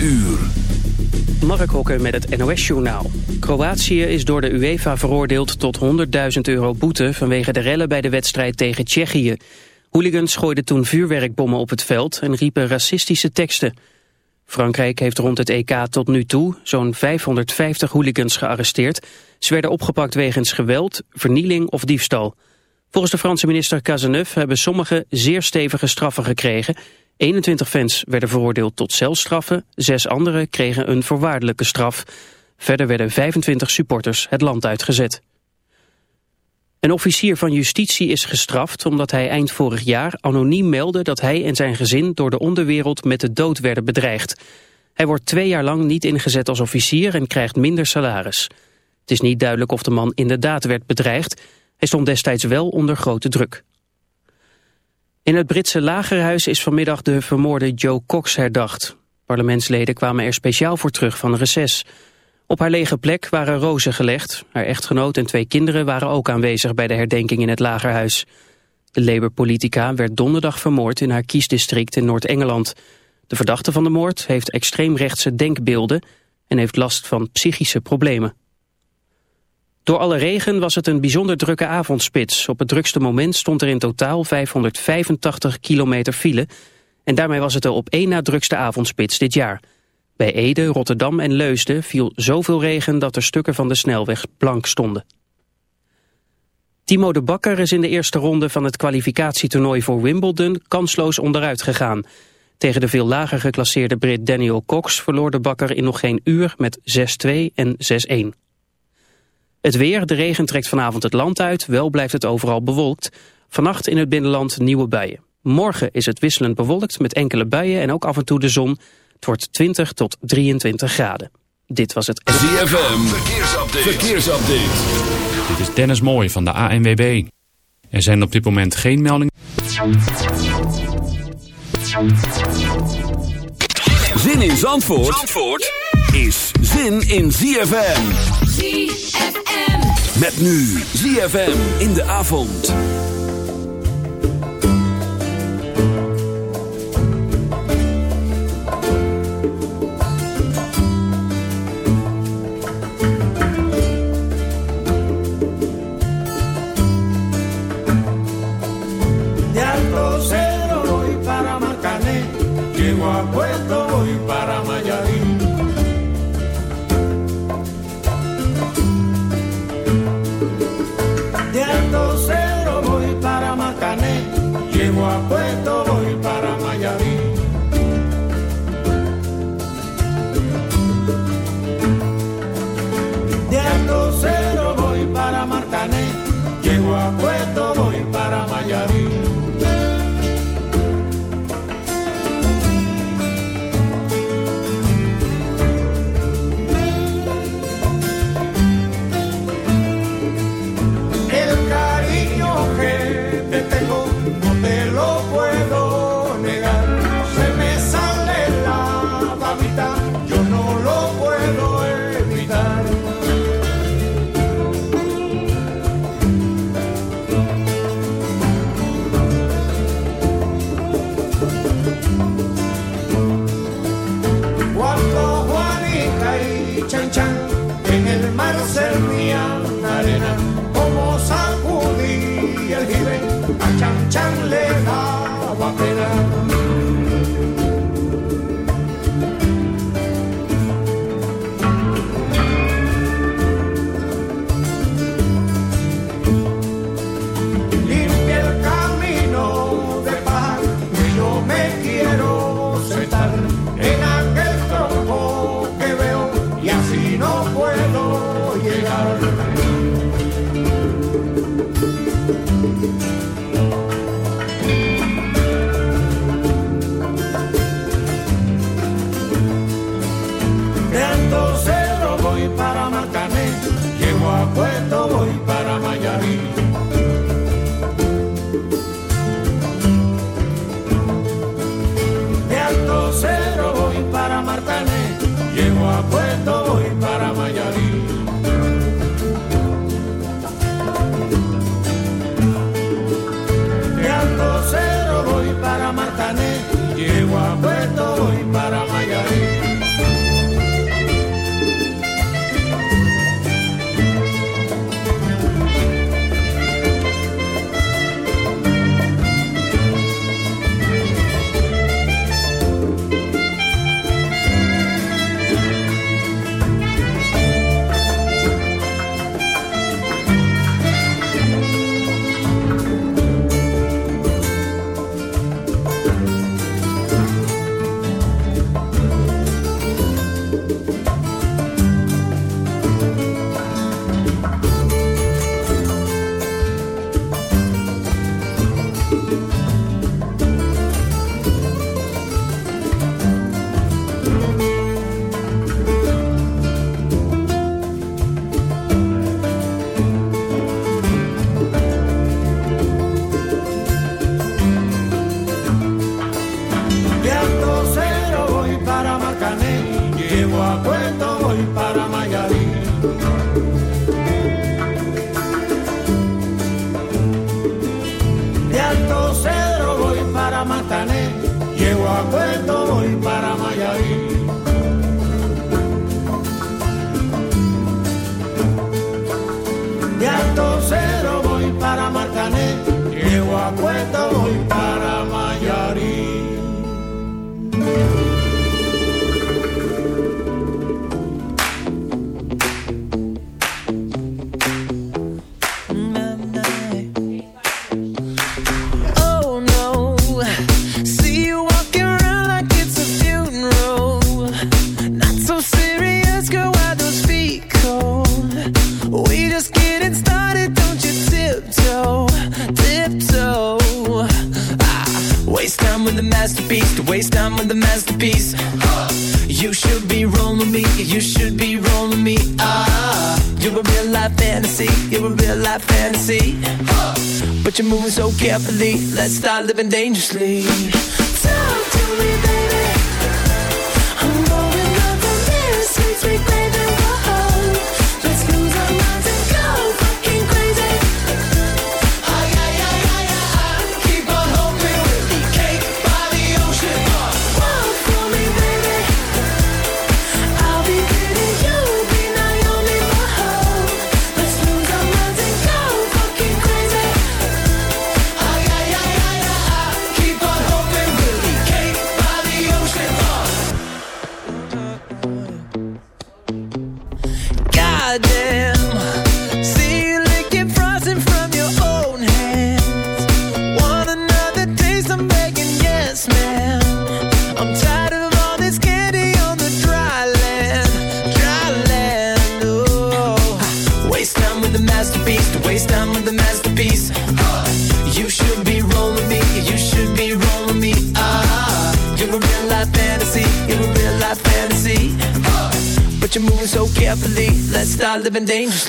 uur. Mark met het NOS-journaal. Kroatië is door de UEFA veroordeeld tot 100.000 euro boete... vanwege de rellen bij de wedstrijd tegen Tsjechië. Hooligans gooiden toen vuurwerkbommen op het veld... en riepen racistische teksten. Frankrijk heeft rond het EK tot nu toe zo'n 550 hooligans gearresteerd. Ze werden opgepakt wegens geweld, vernieling of diefstal. Volgens de Franse minister Cazeneuve hebben sommigen zeer stevige straffen gekregen... 21 fans werden veroordeeld tot celstraffen, zes anderen kregen een voorwaardelijke straf. Verder werden 25 supporters het land uitgezet. Een officier van justitie is gestraft omdat hij eind vorig jaar anoniem meldde dat hij en zijn gezin door de onderwereld met de dood werden bedreigd. Hij wordt twee jaar lang niet ingezet als officier en krijgt minder salaris. Het is niet duidelijk of de man inderdaad werd bedreigd. Hij stond destijds wel onder grote druk. In het Britse lagerhuis is vanmiddag de vermoorde Joe Cox herdacht. Parlementsleden kwamen er speciaal voor terug van reces. Op haar lege plek waren rozen gelegd. Haar echtgenoot en twee kinderen waren ook aanwezig bij de herdenking in het lagerhuis. De Labour-politica werd donderdag vermoord in haar kiesdistrict in Noord-Engeland. De verdachte van de moord heeft extreemrechtse denkbeelden en heeft last van psychische problemen. Door alle regen was het een bijzonder drukke avondspits. Op het drukste moment stond er in totaal 585 kilometer file. En daarmee was het de op één na drukste avondspits dit jaar. Bij Ede, Rotterdam en Leusden viel zoveel regen dat er stukken van de snelweg blank stonden. Timo de Bakker is in de eerste ronde van het kwalificatietoernooi voor Wimbledon kansloos onderuit gegaan. Tegen de veel lager geclasseerde Brit Daniel Cox verloor de Bakker in nog geen uur met 6-2 en 6-1. Het weer, de regen trekt vanavond het land uit, wel blijft het overal bewolkt. Vannacht in het binnenland nieuwe buien. Morgen is het wisselend bewolkt met enkele buien en ook af en toe de zon. Het wordt 20 tot 23 graden. Dit was het... ZFM, verkeersupdate. verkeersupdate. Dit is Dennis Mooij van de ANWB. Er zijn op dit moment geen meldingen... Zin in Zandvoort, Zandvoort? Is zin in ZFM. ZFM. Met nu ZFM in de avond. De Alto Cero voy para Marcané, llego a Chan Dangerous.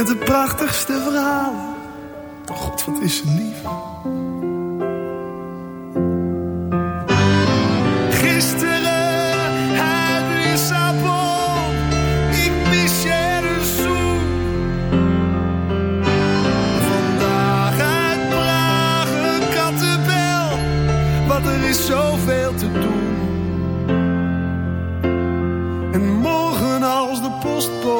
Met prachtigste verhalen. Oh God, wat is ze lief. Gisteren uit Lissabon. Ik mis je een. Vandaag uit Praag een kattenbel. Want er is zoveel te doen. En morgen als de postbode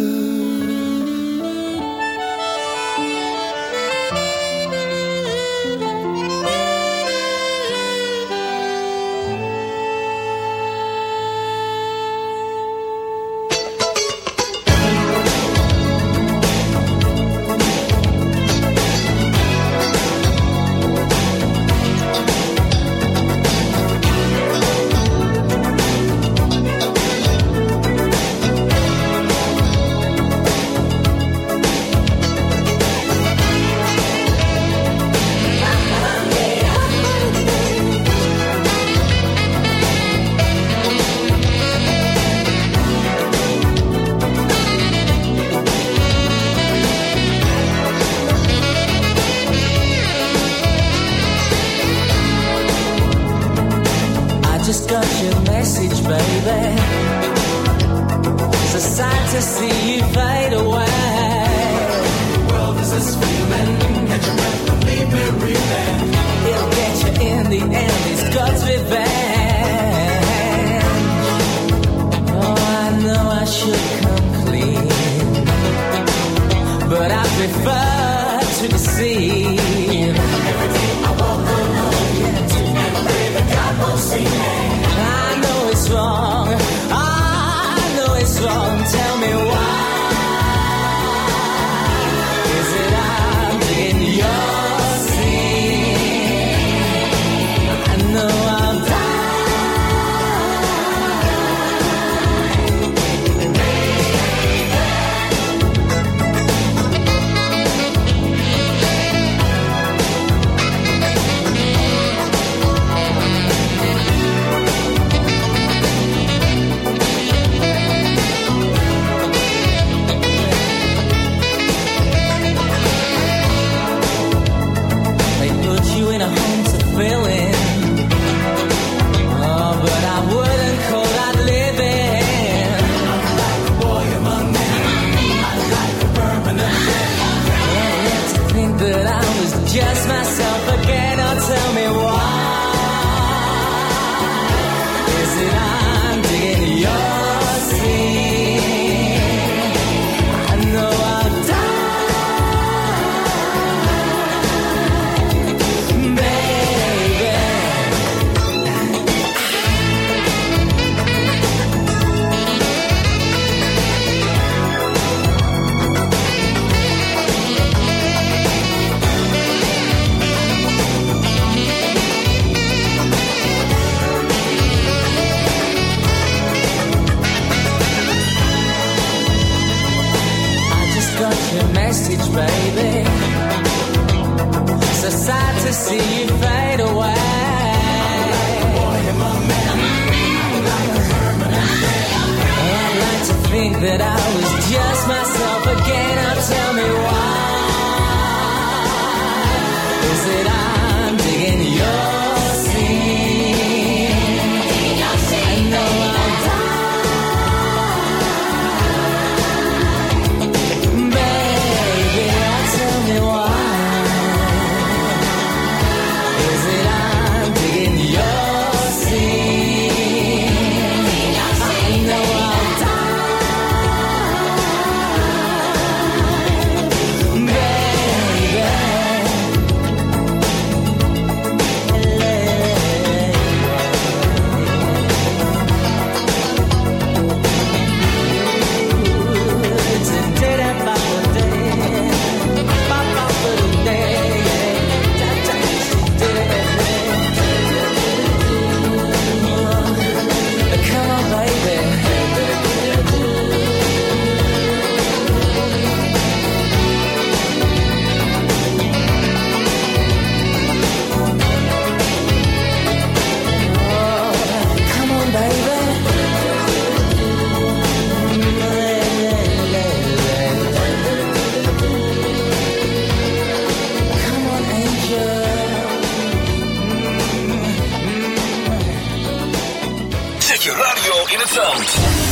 Your message, baby. It's a sight to see you fade away. World is this feeling? Catch your breath leave me reeling. It'll get you in the end. It's God's revenge. Oh, I know I should come clean, but I prefer to deceive. See you het zand.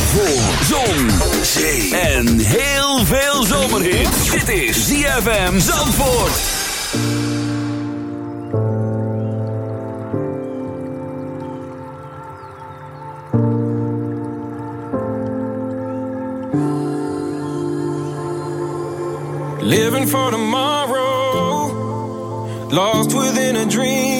Voor zon, zee en heel veel zomerhit. Dit is ZFM Zandvoort. Living for tomorrow. Lost within a dream.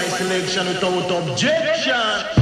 my selection without objection.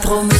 Promis.